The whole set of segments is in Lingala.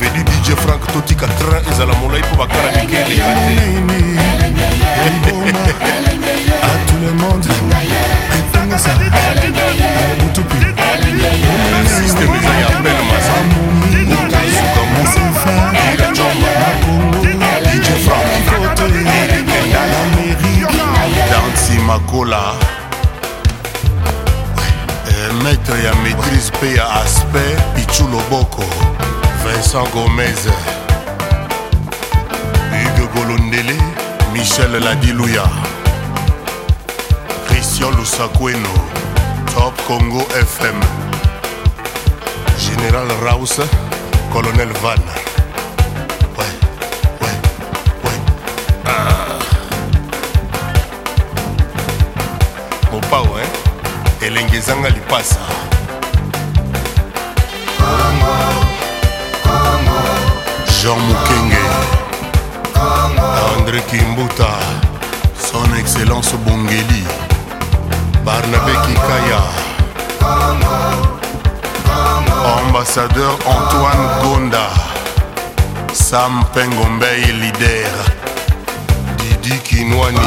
veli dj frank totika train ezala molai mpo bakala mikele makola euh, maître ya maîtrise mpe ya aspect pichu loboko vincent gomez hugue golondele michel ladiluya christian lusakweno top congo fm général raus colonel vanne pao eh? elenge ezanga lipasa jean mukenge andré kimbuta son excellence bongeli barnabe kikaya ambassadeur antoine gonda sam pengombei lider didi kinwani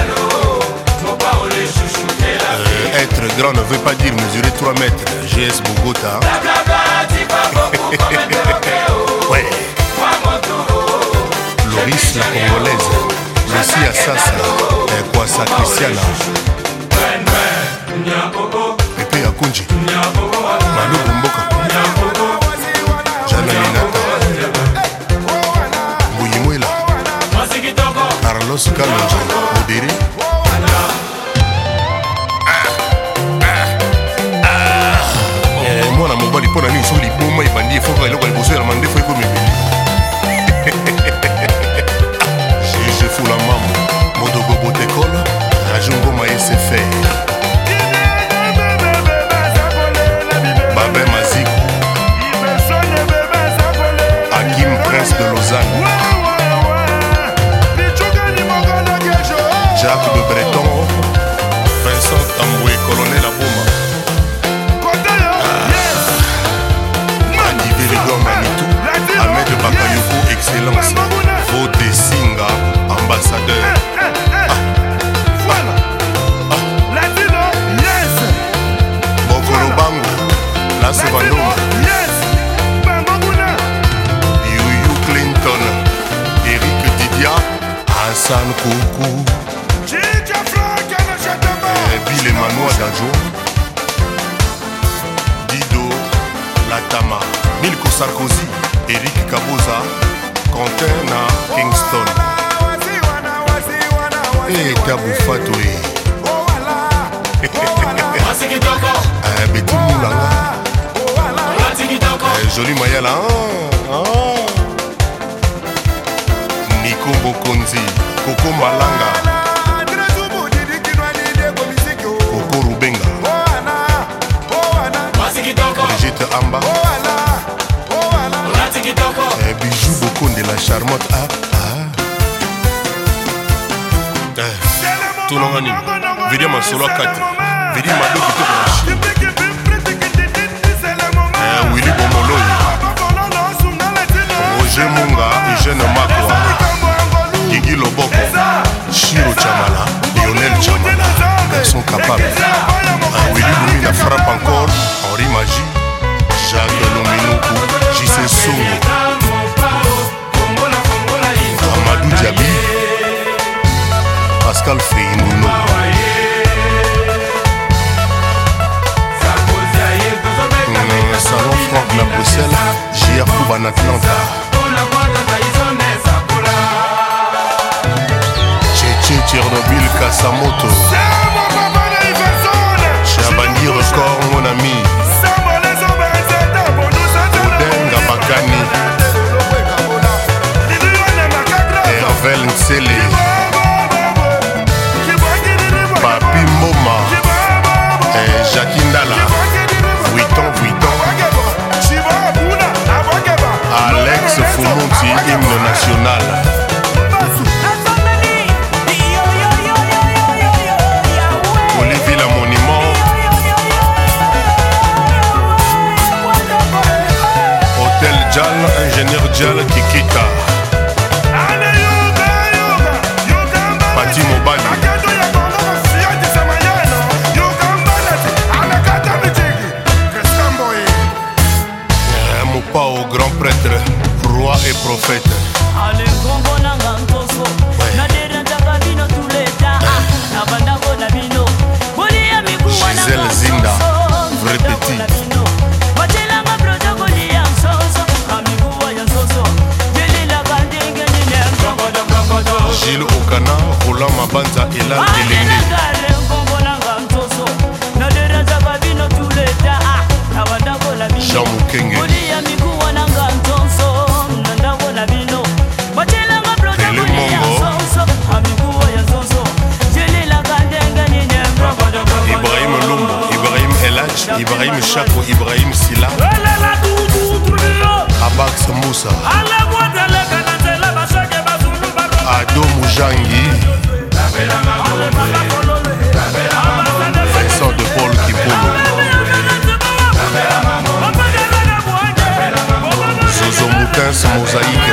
Le grand ne veut pas dire mesurer 3 mètres. GS Bogota. ouais. Loris la congolaise. Assassa. Et Christiana. Pepe Akunji. Manu Bumboka. Jana Carlos bandi efoko eloko ya liboso ya mandefu ekomi juge fula mambo modogo botekola raju ngoma esefr babe maziku akim prince de lausanne milko sarkozy erik kaboza conter na kingston etabufatoe eh, eh. ah, betimulanga eh, joli mayala niko bokonzi koko malanga koko rubenga brigite amba eh, bijou bokondela charmotte a ah, ah. eh. tulonga nini vidi masolo akati vidi madoki tokona eh, wili bomoloi roger munga eugene makwa gigi loboko shiro chamala lionel chamala garçon capable ah, wili bumi na frappe encore henri magie continental cheche tchernobyl kasamoto chabandi record mon ami odenga bakani hervel nsele Jal, ingénieur Jal Kikita. Pati Mobali. Eh, Mopa au grand prêtre, roi et prophète. Allez, Congo nanga ntoso, naderentaka bino tuleta, nabandako ah, na bino, bolia mikuwa na roland mabanza elan elenge jean mokenge ibrahim lumbu ibrahim elaj ibrahim shako ibrahim sila abax musa ado mujangi Sort de Paul Kipolo. Zozo Moutin sans mosaïque.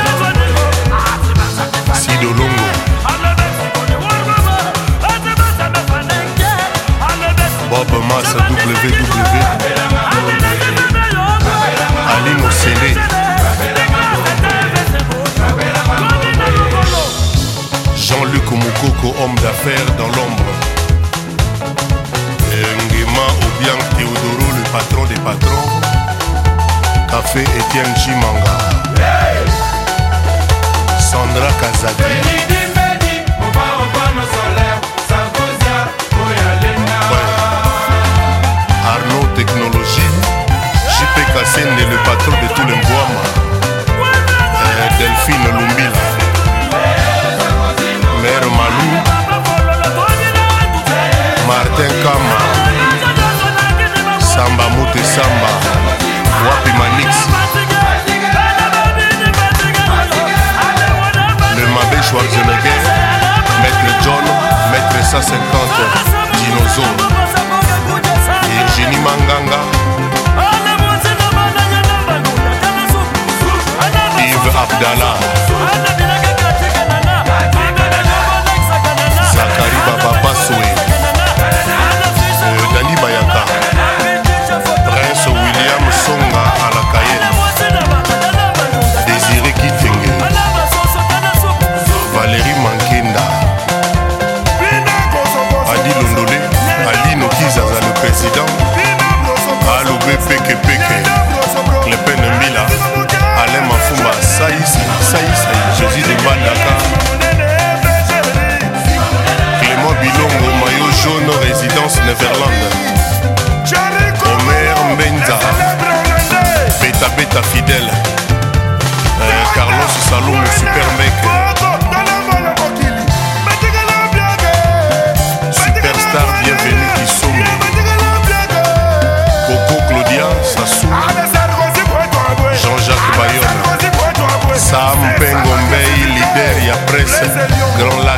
faire dans l'ombre. Nguema bien Teodoro, le patron des patrons. Café Etienne Chimanga. Sandra Kazadi. Arnaud Technologie, JP de Schwarzenegger, Maître John, Maître 150, Dinosaure, Virginie Manganga, Yves Abdallah. Le Super Mec. Superstar bienvenue qui somme. Coco Claudia Sassou. Jean-Jacques Bayonne. Sam Pengombe, leader et presse. Grand